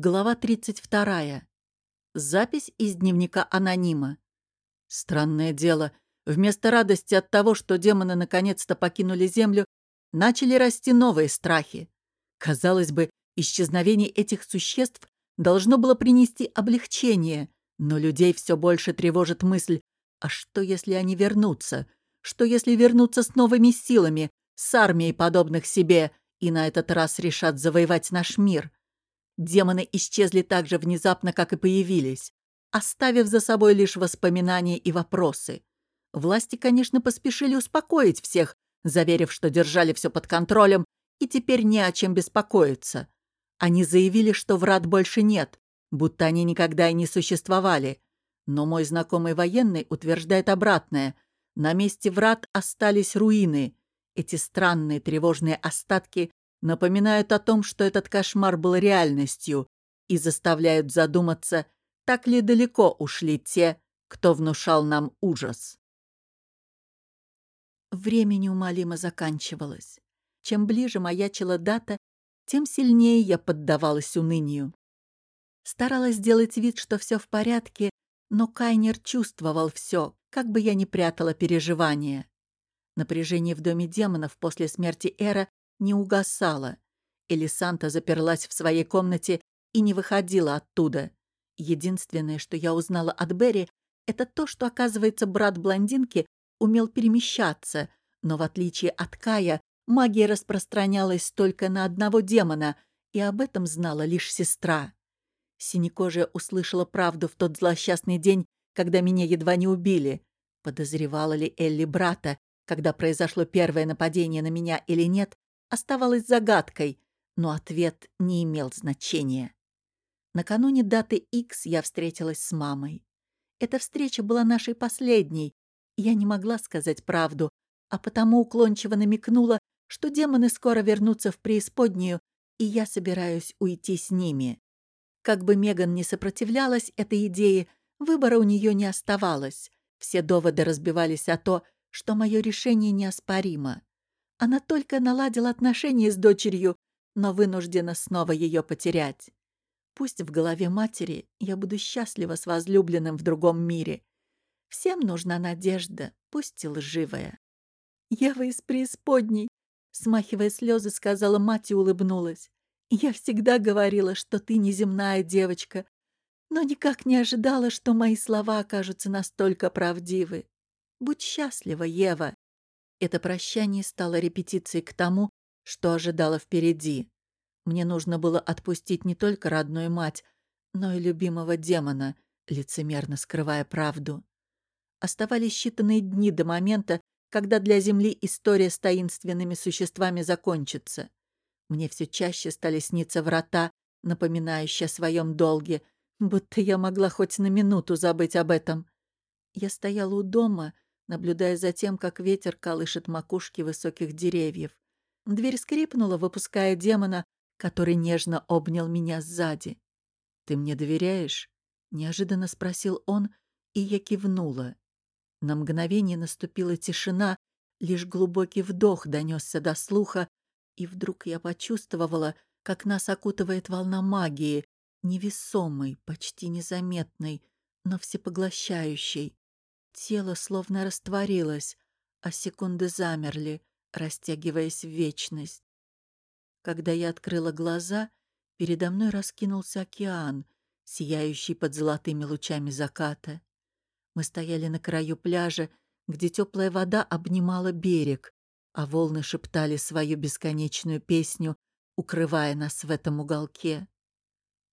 Глава 32. Запись из дневника анонима. Странное дело, вместо радости от того, что демоны наконец-то покинули Землю, начали расти новые страхи. Казалось бы, исчезновение этих существ должно было принести облегчение, но людей все больше тревожит мысль, а что, если они вернутся? Что, если вернутся с новыми силами, с армией подобных себе, и на этот раз решат завоевать наш мир? Демоны исчезли так же внезапно, как и появились, оставив за собой лишь воспоминания и вопросы. Власти, конечно, поспешили успокоить всех, заверив, что держали все под контролем и теперь не о чем беспокоиться. Они заявили, что врат больше нет, будто они никогда и не существовали. Но мой знакомый военный утверждает обратное. На месте врат остались руины. Эти странные тревожные остатки напоминают о том, что этот кошмар был реальностью и заставляют задуматься, так ли далеко ушли те, кто внушал нам ужас. Время неумолимо заканчивалось. Чем ближе маячила дата, тем сильнее я поддавалась унынию. Старалась сделать вид, что все в порядке, но Кайнер чувствовал все, как бы я ни прятала переживания. Напряжение в доме демонов после смерти Эра не угасала. Элисанта заперлась в своей комнате и не выходила оттуда. Единственное, что я узнала от Берри, это то, что, оказывается, брат блондинки умел перемещаться, но в отличие от Кая, магия распространялась только на одного демона, и об этом знала лишь сестра. Синекожая услышала правду в тот злосчастный день, когда меня едва не убили. Подозревала ли Элли брата, когда произошло первое нападение на меня или нет, оставалась загадкой, но ответ не имел значения. Накануне даты X я встретилась с мамой. Эта встреча была нашей последней. Я не могла сказать правду, а потому уклончиво намекнула, что демоны скоро вернутся в преисподнюю, и я собираюсь уйти с ними. Как бы Меган не сопротивлялась этой идее, выбора у нее не оставалось. Все доводы разбивались о то, что мое решение неоспоримо. Она только наладила отношения с дочерью, но вынуждена снова ее потерять. Пусть в голове матери я буду счастлива с возлюбленным в другом мире. Всем нужна надежда, пусть и лживая. «Ева из преисподней!» — смахивая слезы, сказала мать и улыбнулась. «Я всегда говорила, что ты неземная девочка, но никак не ожидала, что мои слова окажутся настолько правдивы. Будь счастлива, Ева!» Это прощание стало репетицией к тому, что ожидало впереди. Мне нужно было отпустить не только родную мать, но и любимого демона, лицемерно скрывая правду. Оставались считанные дни до момента, когда для Земли история с таинственными существами закончится. Мне все чаще стали сниться врата, напоминающие о своем долге, будто я могла хоть на минуту забыть об этом. Я стояла у дома, наблюдая за тем, как ветер колышет макушки высоких деревьев. Дверь скрипнула, выпуская демона, который нежно обнял меня сзади. «Ты мне доверяешь?» — неожиданно спросил он, и я кивнула. На мгновение наступила тишина, лишь глубокий вдох донесся до слуха, и вдруг я почувствовала, как нас окутывает волна магии, невесомой, почти незаметной, но всепоглощающей. Тело словно растворилось, а секунды замерли, растягиваясь в вечность. Когда я открыла глаза, передо мной раскинулся океан, сияющий под золотыми лучами заката. Мы стояли на краю пляжа, где теплая вода обнимала берег, а волны шептали свою бесконечную песню, укрывая нас в этом уголке.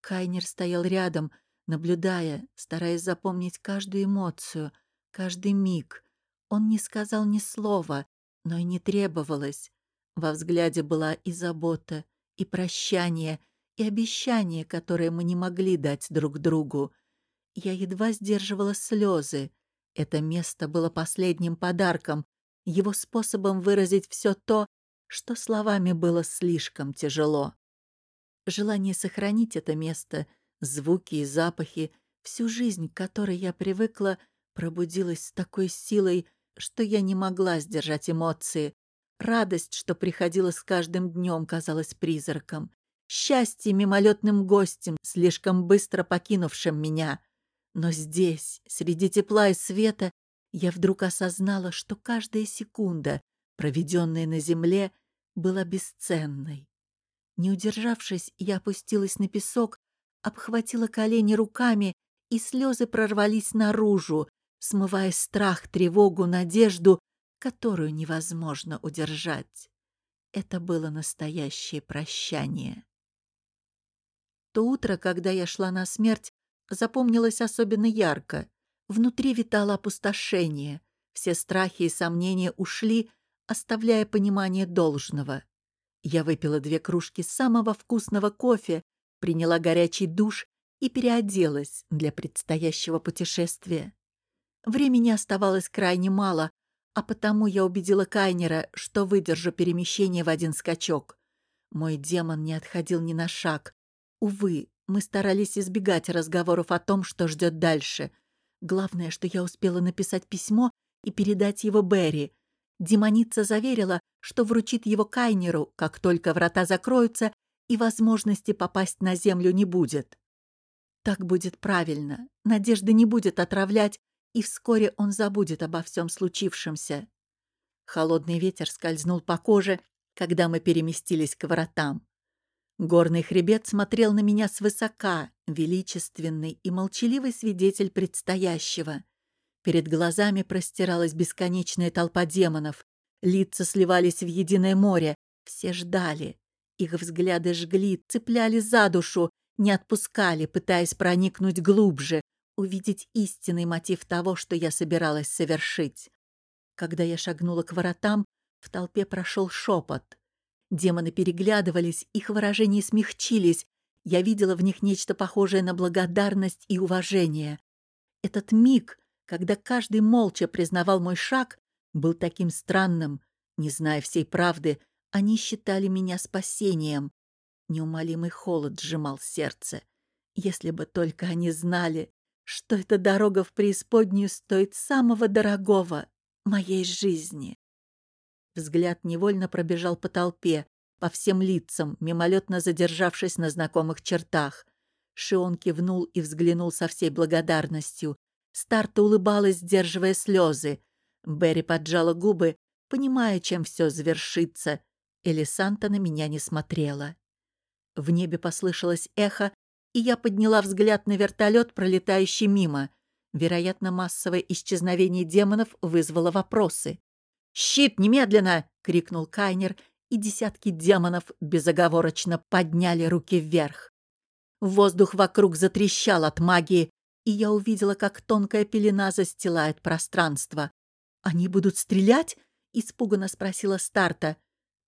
Кайнер стоял рядом, наблюдая, стараясь запомнить каждую эмоцию, каждый миг. Он не сказал ни слова, но и не требовалось. Во взгляде была и забота, и прощание, и обещание, которое мы не могли дать друг другу. Я едва сдерживала слезы. Это место было последним подарком, его способом выразить все то, что словами было слишком тяжело. Желание сохранить это место, звуки и запахи, всю жизнь, к которой я привыкла — пробудилась с такой силой, что я не могла сдержать эмоции. Радость, что приходила с каждым днем, казалась призраком. счастье мимолетным гостем, слишком быстро покинувшим меня. Но здесь, среди тепла и света, я вдруг осознала, что каждая секунда, проведенная на земле, была бесценной. Не удержавшись, я опустилась на песок, обхватила колени руками, и слезы прорвались наружу, смывая страх, тревогу, надежду, которую невозможно удержать. Это было настоящее прощание. То утро, когда я шла на смерть, запомнилось особенно ярко. Внутри витало опустошение. Все страхи и сомнения ушли, оставляя понимание должного. Я выпила две кружки самого вкусного кофе, приняла горячий душ и переоделась для предстоящего путешествия. Времени оставалось крайне мало, а потому я убедила Кайнера, что выдержу перемещение в один скачок. Мой демон не отходил ни на шаг. Увы, мы старались избегать разговоров о том, что ждет дальше. Главное, что я успела написать письмо и передать его Берри. Демоница заверила, что вручит его Кайнеру, как только врата закроются и возможности попасть на землю не будет. Так будет правильно. Надежда не будет отравлять, и вскоре он забудет обо всем случившемся. Холодный ветер скользнул по коже, когда мы переместились к вратам. Горный хребет смотрел на меня свысока, величественный и молчаливый свидетель предстоящего. Перед глазами простиралась бесконечная толпа демонов. Лица сливались в единое море. Все ждали. Их взгляды жгли, цепляли за душу, не отпускали, пытаясь проникнуть глубже, увидеть истинный мотив того, что я собиралась совершить. Когда я шагнула к воротам, в толпе прошел шепот. Демоны переглядывались, их выражения смягчились. Я видела в них нечто похожее на благодарность и уважение. Этот миг, когда каждый молча признавал мой шаг, был таким странным. Не зная всей правды, они считали меня спасением. Неумолимый холод сжимал сердце. Если бы только они знали, что эта дорога в преисподнюю стоит самого дорогого моей жизни. Взгляд невольно пробежал по толпе, по всем лицам, мимолетно задержавшись на знакомых чертах. Шион кивнул и взглянул со всей благодарностью. Старта улыбалась, сдерживая слезы. Берри поджала губы, понимая, чем все завершится. Элисанта на меня не смотрела. В небе послышалось эхо, и я подняла взгляд на вертолет, пролетающий мимо. Вероятно, массовое исчезновение демонов вызвало вопросы. «Щит, немедленно!» — крикнул Кайнер, и десятки демонов безоговорочно подняли руки вверх. Воздух вокруг затрещал от магии, и я увидела, как тонкая пелена застилает пространство. «Они будут стрелять?» — испуганно спросила Старта.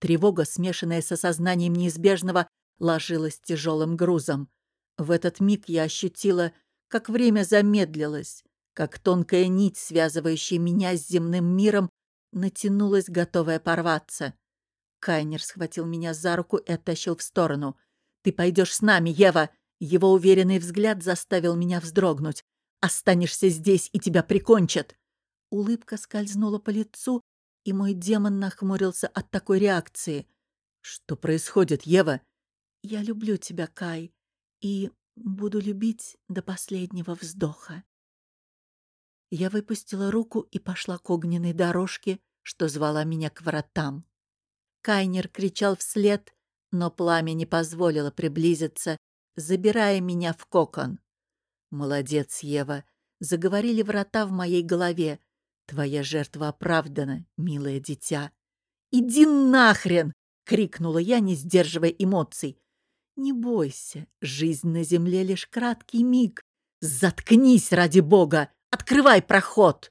Тревога, смешанная с осознанием неизбежного, ложилась тяжелым грузом. В этот миг я ощутила, как время замедлилось, как тонкая нить, связывающая меня с земным миром, натянулась, готовая порваться. Кайнер схватил меня за руку и оттащил в сторону. «Ты пойдешь с нами, Ева!» Его уверенный взгляд заставил меня вздрогнуть. «Останешься здесь, и тебя прикончат!» Улыбка скользнула по лицу, и мой демон нахмурился от такой реакции. «Что происходит, Ева?» «Я люблю тебя, Кай и буду любить до последнего вздоха. Я выпустила руку и пошла к огненной дорожке, что звала меня к вратам. Кайнер кричал вслед, но пламя не позволило приблизиться, забирая меня в кокон. «Молодец, Ева!» — заговорили врата в моей голове. «Твоя жертва оправдана, милое дитя!» «Иди нахрен!» — крикнула я, не сдерживая эмоций. Не бойся, жизнь на земле лишь краткий миг. Заткнись, ради бога! Открывай проход!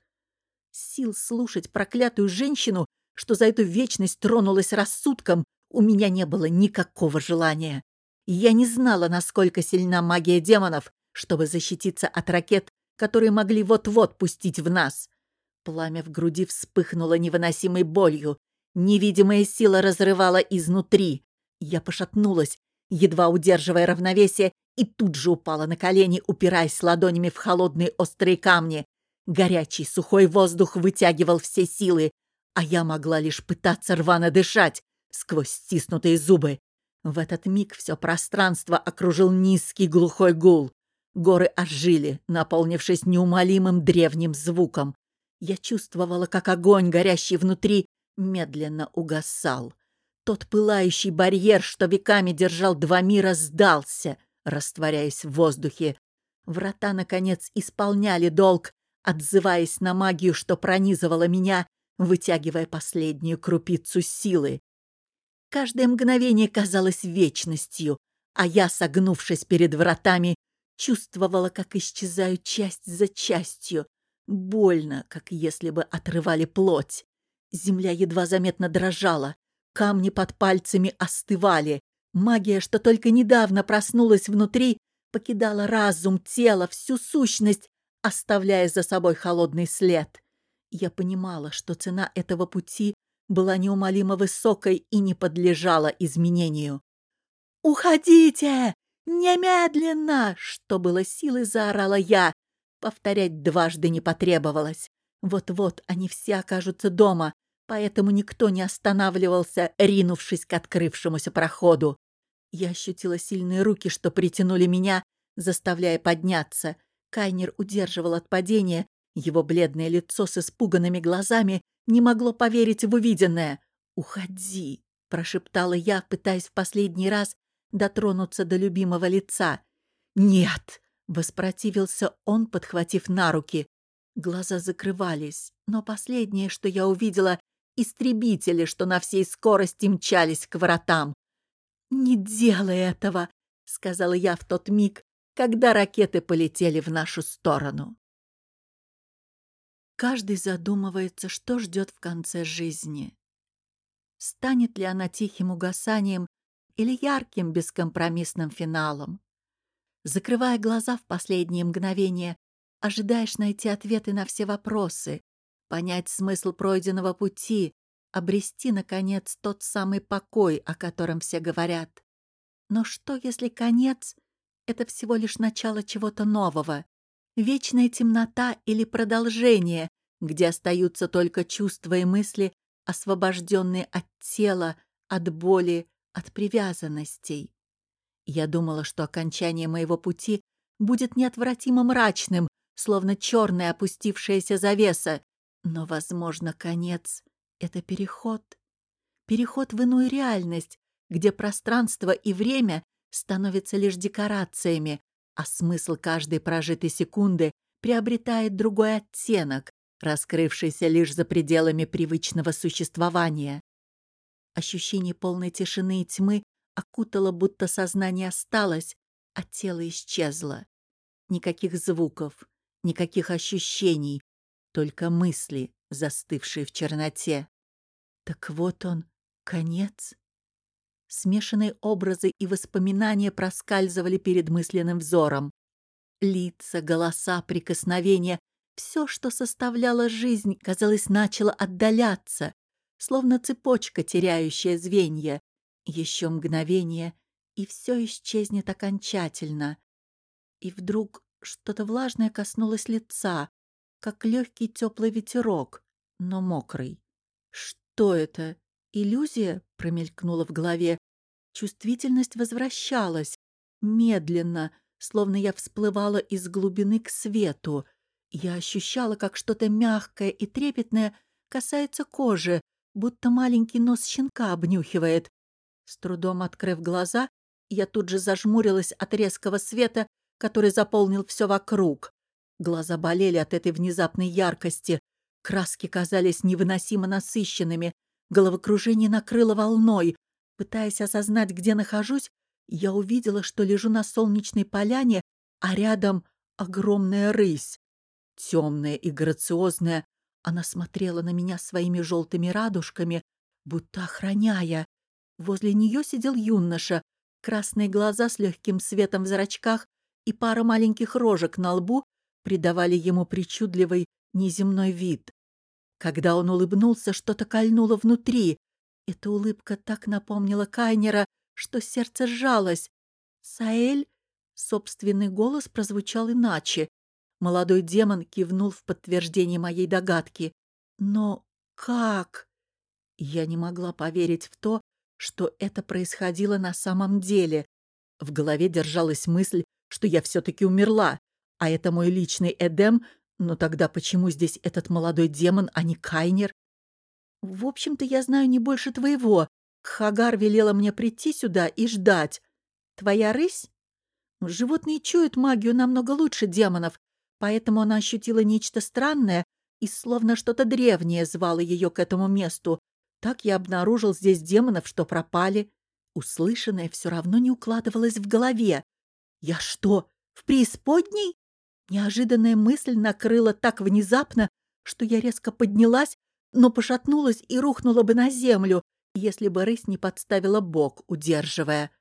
Сил слушать проклятую женщину, что за эту вечность тронулась рассудком, у меня не было никакого желания. Я не знала, насколько сильна магия демонов, чтобы защититься от ракет, которые могли вот-вот пустить в нас. Пламя в груди вспыхнуло невыносимой болью. Невидимая сила разрывала изнутри. Я пошатнулась, едва удерживая равновесие, и тут же упала на колени, упираясь ладонями в холодные острые камни. Горячий сухой воздух вытягивал все силы, а я могла лишь пытаться рвано дышать сквозь стиснутые зубы. В этот миг все пространство окружил низкий глухой гул. Горы ожили, наполнившись неумолимым древним звуком. Я чувствовала, как огонь, горящий внутри, медленно угасал. Тот пылающий барьер, что веками держал два мира, сдался, растворяясь в воздухе. Врата, наконец, исполняли долг, отзываясь на магию, что пронизывала меня, вытягивая последнюю крупицу силы. Каждое мгновение казалось вечностью, а я, согнувшись перед вратами, чувствовала, как исчезаю часть за частью. Больно, как если бы отрывали плоть. Земля едва заметно дрожала, камни под пальцами остывали. Магия, что только недавно проснулась внутри, покидала разум, тело, всю сущность, оставляя за собой холодный след. Я понимала, что цена этого пути была неумолимо высокой и не подлежала изменению. «Уходите! Немедленно!» Что было силы, заорала я. Повторять дважды не потребовалось. Вот-вот они все окажутся дома, поэтому никто не останавливался, ринувшись к открывшемуся проходу. Я ощутила сильные руки, что притянули меня, заставляя подняться. Кайнер удерживал от падения, его бледное лицо с испуганными глазами не могло поверить в увиденное. «Уходи!» — прошептала я, пытаясь в последний раз дотронуться до любимого лица. «Нет!» — воспротивился он, подхватив на руки. Глаза закрывались, но последнее, что я увидела — истребители, что на всей скорости мчались к воротам. «Не делай этого!» — сказала я в тот миг, когда ракеты полетели в нашу сторону. Каждый задумывается, что ждет в конце жизни. Станет ли она тихим угасанием или ярким бескомпромиссным финалом? Закрывая глаза в последние мгновения, ожидаешь найти ответы на все вопросы, понять смысл пройденного пути, обрести, наконец, тот самый покой, о котором все говорят. Но что, если конец — это всего лишь начало чего-то нового? Вечная темнота или продолжение, где остаются только чувства и мысли, освобожденные от тела, от боли, от привязанностей. Я думала, что окончание моего пути будет неотвратимо мрачным, словно черная опустившаяся завеса, но, возможно, конец — это переход. Переход в иную реальность, где пространство и время становятся лишь декорациями, а смысл каждой прожитой секунды приобретает другой оттенок, раскрывшийся лишь за пределами привычного существования. Ощущение полной тишины и тьмы окутало, будто сознание осталось, а тело исчезло. Никаких звуков, никаких ощущений, только мысли, застывшие в черноте. Так вот он, конец. Смешанные образы и воспоминания проскальзывали перед мысленным взором. Лица, голоса, прикосновения — все, что составляло жизнь, казалось, начало отдаляться, словно цепочка, теряющая звенья. Еще мгновение, и все исчезнет окончательно. И вдруг что-то влажное коснулось лица, как легкий теплый ветерок, но мокрый. Что это? Иллюзия промелькнула в голове. Чувствительность возвращалась. Медленно, словно я всплывала из глубины к свету. Я ощущала, как что-то мягкое и трепетное касается кожи, будто маленький нос щенка обнюхивает. С трудом открыв глаза, я тут же зажмурилась от резкого света, который заполнил все вокруг. Глаза болели от этой внезапной яркости. Краски казались невыносимо насыщенными, Головокружение накрыло волной. Пытаясь осознать, где нахожусь, я увидела, что лежу на солнечной поляне, а рядом огромная рысь. Темная и грациозная, она смотрела на меня своими желтыми радужками, будто охраняя. Возле нее сидел юноша, красные глаза с легким светом в зрачках и пара маленьких рожек на лбу придавали ему причудливый неземной вид. Когда он улыбнулся, что-то кольнуло внутри. Эта улыбка так напомнила Кайнера, что сердце сжалось. «Саэль?» Собственный голос прозвучал иначе. Молодой демон кивнул в подтверждение моей догадки. «Но как?» Я не могла поверить в то, что это происходило на самом деле. В голове держалась мысль, что я все-таки умерла, а это мой личный Эдем, но тогда почему здесь этот молодой демон, а не Кайнер? В общем-то, я знаю не больше твоего. Хагар велела мне прийти сюда и ждать. Твоя рысь? Животные чуют магию намного лучше демонов, поэтому она ощутила нечто странное и словно что-то древнее звало ее к этому месту. Так я обнаружил здесь демонов, что пропали. Услышанное все равно не укладывалось в голове. Я что, в преисподней? Неожиданная мысль накрыла так внезапно, что я резко поднялась, но пошатнулась и рухнула бы на землю, если бы рысь не подставила бок, удерживая.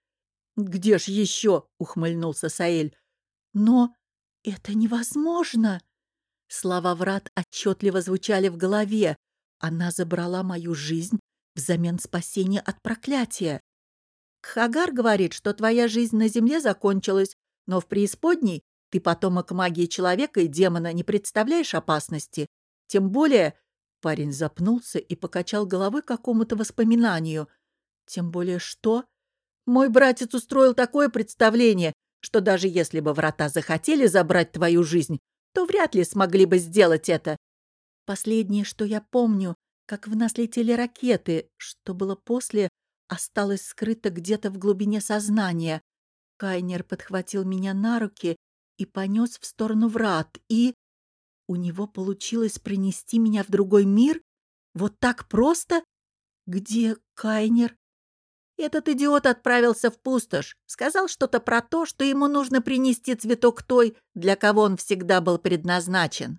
«Где ж еще?» — ухмыльнулся Саэль. «Но это невозможно!» Слова врат отчетливо звучали в голове. Она забрала мою жизнь взамен спасения от проклятия. Хагар говорит, что твоя жизнь на земле закончилась, но в преисподней ты потомок магии человека и демона не представляешь опасности. Тем более Парень запнулся и покачал головой какому-то воспоминанию. Тем более что? Мой братец устроил такое представление, что даже если бы врата захотели забрать твою жизнь, то вряд ли смогли бы сделать это. Последнее, что я помню, как в нас летели ракеты, что было после, осталось скрыто где-то в глубине сознания. Кайнер подхватил меня на руки и понес в сторону врат, и... У него получилось принести меня в другой мир? Вот так просто? Где Кайнер? Этот идиот отправился в пустошь. Сказал что-то про то, что ему нужно принести цветок той, для кого он всегда был предназначен.